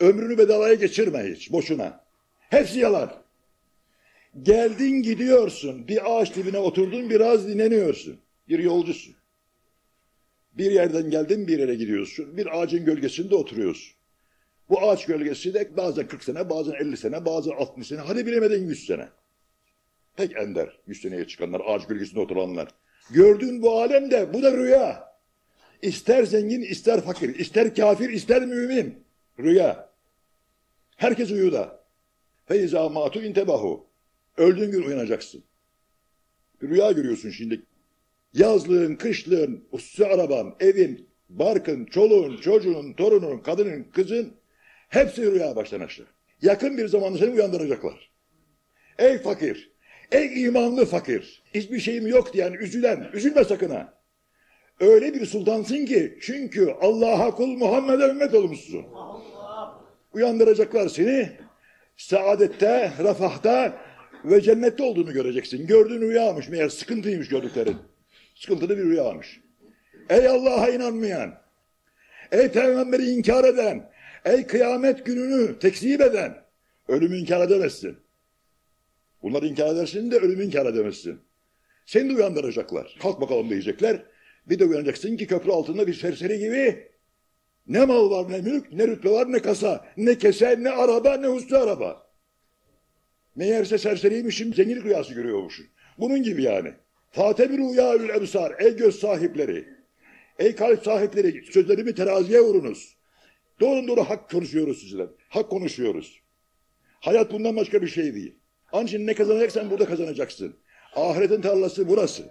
Ömrünü bedavaya geçirme hiç boşuna. Hepsi yalan. Geldin gidiyorsun. Bir ağaç dibine oturdun biraz dinleniyorsun. Bir yolcusun. Bir yerden geldin bir yere gidiyorsun. Bir ağacın gölgesinde oturuyorsun. Bu ağaç gölgesi de bazen 40 sene, bazen 50 sene, bazen 60 sene, hadi bilemedin 100 sene. Pek ender 100 seneye çıkanlar, ağaç gölgesinde oturanlar. Gördüğün bu alemde bu da rüya. İster zengin, ister fakir, ister kafir, ister mümin. Rüya. Herkes uyuda. Feyza matu intebahu. Öldüğün gün uyanacaksın. Bir rüya görüyorsun şimdi. Yazlığın, kışlığın, hususi araban, evin, barkın, çoluğun, çocuğun, torunun, kadının, kızın hepsi rüya baştan aşağı. Yakın bir zamanda seni uyandıracaklar. Ey fakir, ey imanlı fakir, hiçbir şeyim yok diyen, üzülen, üzülme sakın ha. Öyle bir sultansın ki çünkü Allah'a kul Muhammed'e ümmet olmuşsun. Uyandıracaklar seni. Saadette, refahta ve cennette olduğunu göreceksin. Gördüğün rüyamış meğer sıkıntıymış gördüklerin. Sıkıntılı bir rüyamış. Ey Allah'a inanmayan, ey peygamberi inkar eden, ey kıyamet gününü tekzip eden, ölümü inkar edemezsin. Bunları inkar edersin de ölümü inkar edemezsin. Seni de uyandıracaklar. Kalk bakalım diyecekler. Bir de uyanacaksın ki köprü altında bir serseri gibi ne mal var ne mülk, ne rütbe var ne kasa, ne kese, ne araba, ne huslu araba. Meğerse serseriymişim, zenginlik rüyası görüyormuşum. Bunun gibi yani. Fatebi rüyaül ebsar, ey göz sahipleri, ey kalp sahipleri, sözlerimi teraziye vurunuz. Doğru doğru hak konuşuyoruz sizler. Hak konuşuyoruz. Hayat bundan başka bir şey değil. Ancak ne kazanacaksan burada kazanacaksın. Ahiretin tarlası burası.